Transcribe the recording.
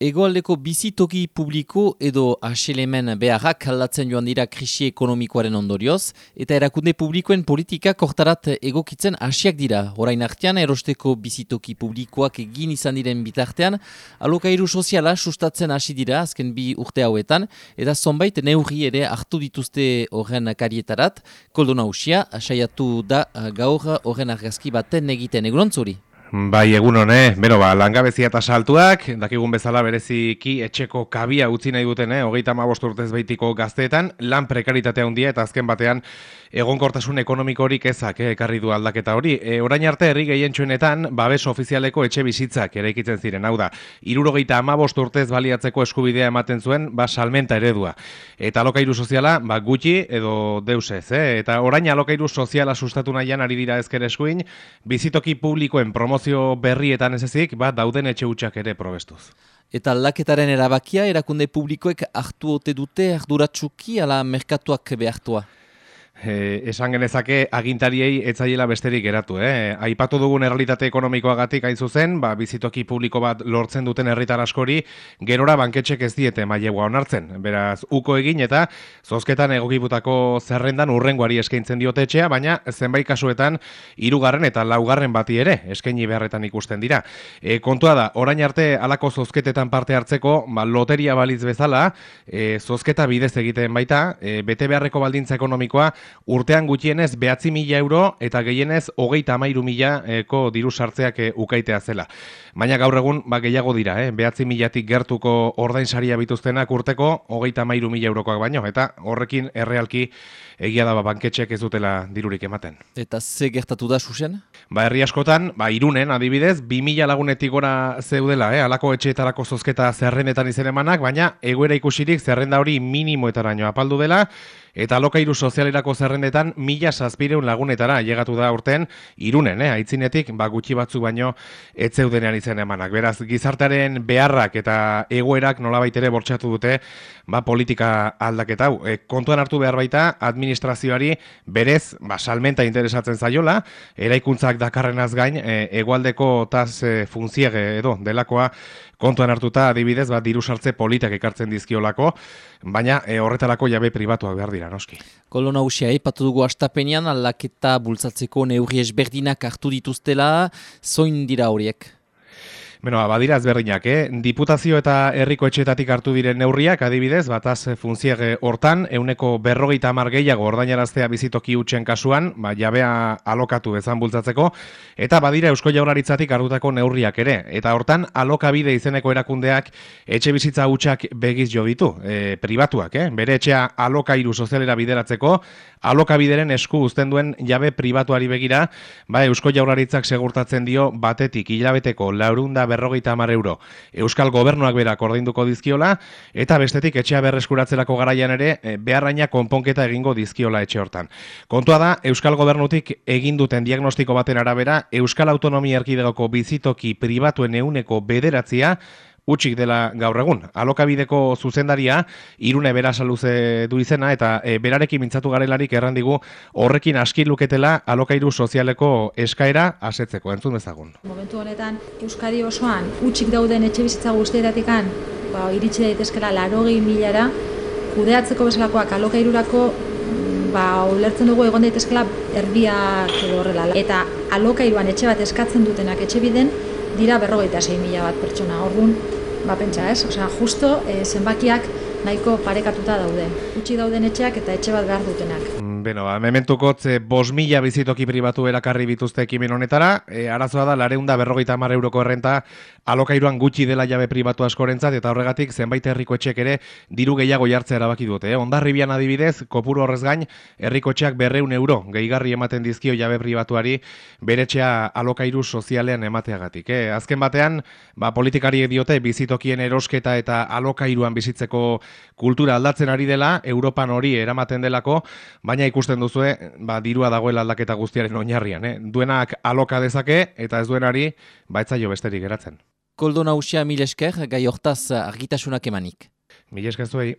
Egoaldeko bizitoki publiko edo aselemen beharrak aldatzen joan dira krisi ekonomikoaren ondorioz, eta erakunde publikoen politika kortarat egokitzen hasiak dira. Horain artean, erosteko bizitoki publikoak egin izan diren bitartean, alokairu soziala sustatzen hasi dira azken bi urte hauetan, eta zonbait neurri ere hartu dituzte horren karietarat, koldo nausia, asaiatu da gaur horren argazki baten egiten. Egunon Bai, egun hone, bero ba, langabezia eta saltuak, dakigun bezala bereziki etxeko kabia utzi nahi duten, eh? hogeita ma urtez behitiko gazteetan, lan prekaritatea handia eta azken batean egonkortasun ekonomikorik ezak eh, ekarri du aldaketa hori. E, orain arte herri gehientsuenetan, babes ofizialeko etxe bizitzak eraikitzen ziren, hau da, irurogeita ama urtez baliatzeko eskubidea ematen zuen, ba, salmenta eredua. Eta alokairu soziala, ba, gutxi edo deusez, eh? eta orain alokairu soziala sustatu nahian ari dira ezker eskuin, bizitoki publikoen promo promozio berrietan ez ezik, ba, dauden etxe utxak ere probestuz. Eta laketaren erabakia erakunde publikoek hartu ote dute arduratsuki ala merkatuak behartua? Eh, esan genezake agintariei etzaiela besterik geratu, eh? Aipatu dugun errealitate ekonomikoagatik hain zuzen, ba, bizitoki publiko bat lortzen duten herritar askori, gerora banketxek ez diete mailegua onartzen. Beraz, uko egin eta zozketan egokibutako zerrendan urrengoari eskaintzen diote etxea, baina zenbait kasuetan hirugarren eta laugarren bati ere eskaini beharretan ikusten dira. E, kontua da, orain arte alako zozketetan parte hartzeko, ba, loteria baliz bezala, e, zozketa bidez egiten baita, e, bete beharreko baldintza ekonomikoa urtean gutxienez behatzi mila euro eta gehienez hogeita amairu mila eko diru sartzeak eh, ukaitea zela. Baina gaur egun ba, gehiago dira, eh? behatzi milatik gertuko ordain saria bituztenak urteko hogeita amairu mila eurokoak baino, eta horrekin errealki egia da ba, banketxeak ez dutela dirurik ematen. Eta ze gertatu da, Susen? Ba, herri askotan, ba, irunen, adibidez, bi mila lagunetik gora zeudela, eh? alako etxeetarako zozketa zerrendetan izen emanak, baina egoera ikusirik zerrenda hori minimoetaraino apaldu dela, eta alokairu sozialerako zerrendetan mila zazpireun lagunetara llegatu da urten irunen, eh? aitzinetik ba, gutxi batzu baino ez zeudenean izen emanak. Beraz, gizartearen beharrak eta egoerak nolabait ere bortxatu dute ba, politika aldaketa hau. E, kontuan hartu behar baita, administrazioari berez ba, salmenta interesatzen zaiola, eraikuntzak dakarrenaz gain, e, egualdeko taz e, funziege edo delakoa kontuan hartuta adibidez, ba, diru sartze politak ekartzen dizkiolako, baina e, horretarako jabe pribatuak behar dira, noski. Kolon hausia, ipatu dugu astapenean, aldaketa bultzatzeko neurri esberdinak hartu dituztela, zoin dira horiek? Bueno, badira ezberdinak, eh? Diputazio eta herriko etxetatik hartu diren neurriak, adibidez, bataz funziege hortan, euneko berrogeita amar gehiago ordainaraztea bizitoki utxen kasuan, ba, jabea alokatu bezan bultzatzeko, eta badira eusko jauraritzatik hartutako neurriak ere. Eta hortan, alokabide izeneko erakundeak etxe bizitza utxak begiz jo ditu, e, pribatuak, eh? Bere etxea alokairu sozialera bideratzeko, alokabideren esku uzten duen jabe pribatuari begira, ba, eusko jauraritzak segurtatzen dio batetik hilabeteko laurunda berrogeita amar euro Euskal Gobernuak berak ordainduko dizkiola, eta bestetik etxea berreskuratzelako garaian ere eh, beharraina konponketa egingo dizkiola etxe hortan. Kontua da, Euskal Gobernutik egin duten diagnostiko baten arabera, Euskal Autonomia Erkidegoko bizitoki pribatuen euneko bederatzia, utxik dela gaur egun. Alokabideko zuzendaria, irune bera saluze du izena, eta e, berarekin mintzatu garelarik errandigu horrekin aski luketela alokairu sozialeko eskaera asetzeko, entzun dezagun. Momentu honetan, Euskadi osoan utxik dauden etxe bizitza guztietatik ba, iritsi daitezkela larogei milara, kudeatzeko bezalakoak alokairurako ba, ulertzen dugu egon daitezkela erdiak edo horrela. Eta alokairuan etxe bat eskatzen dutenak etxe biden, dira berrogeita zein mila bat pertsona. Orduan, ba, pentsa ez, osea, justo e, zenbakiak nahiko parekatuta daude. Utsi dauden etxeak eta etxe bat behar dutenak. Beno, ba, mementukot e, bos mila bizitoki pribatu erakarri bituzte ekimen honetara, e, arazoa da, lareunda berrogeita mar euroko errenta alokairuan gutxi dela jabe pribatu askorentzat, eta horregatik zenbait herriko etxek ere diru gehiago jartzea erabaki dute. Eh? Ondarribian adibidez, kopuru horrez gain, herriko etxeak berreun euro, gehigarri ematen dizkio jabe pribatuari, beretxea alokairu sozialean emateagatik. Eh? Azken batean, ba, politikari diote bizitokien erosketa eta alokairuan bizitzeko kultura aldatzen ari dela, Europan hori eramaten delako, baina ikusten duzue, ba, dirua dagoela aldaketa guztiaren oinarrian. Eh? Duenak aloka dezake, eta ez duenari, ba, etzaio besterik geratzen. Koldo nausia mil esker, gai hortaz argitasunak emanik. Mil esker zuei.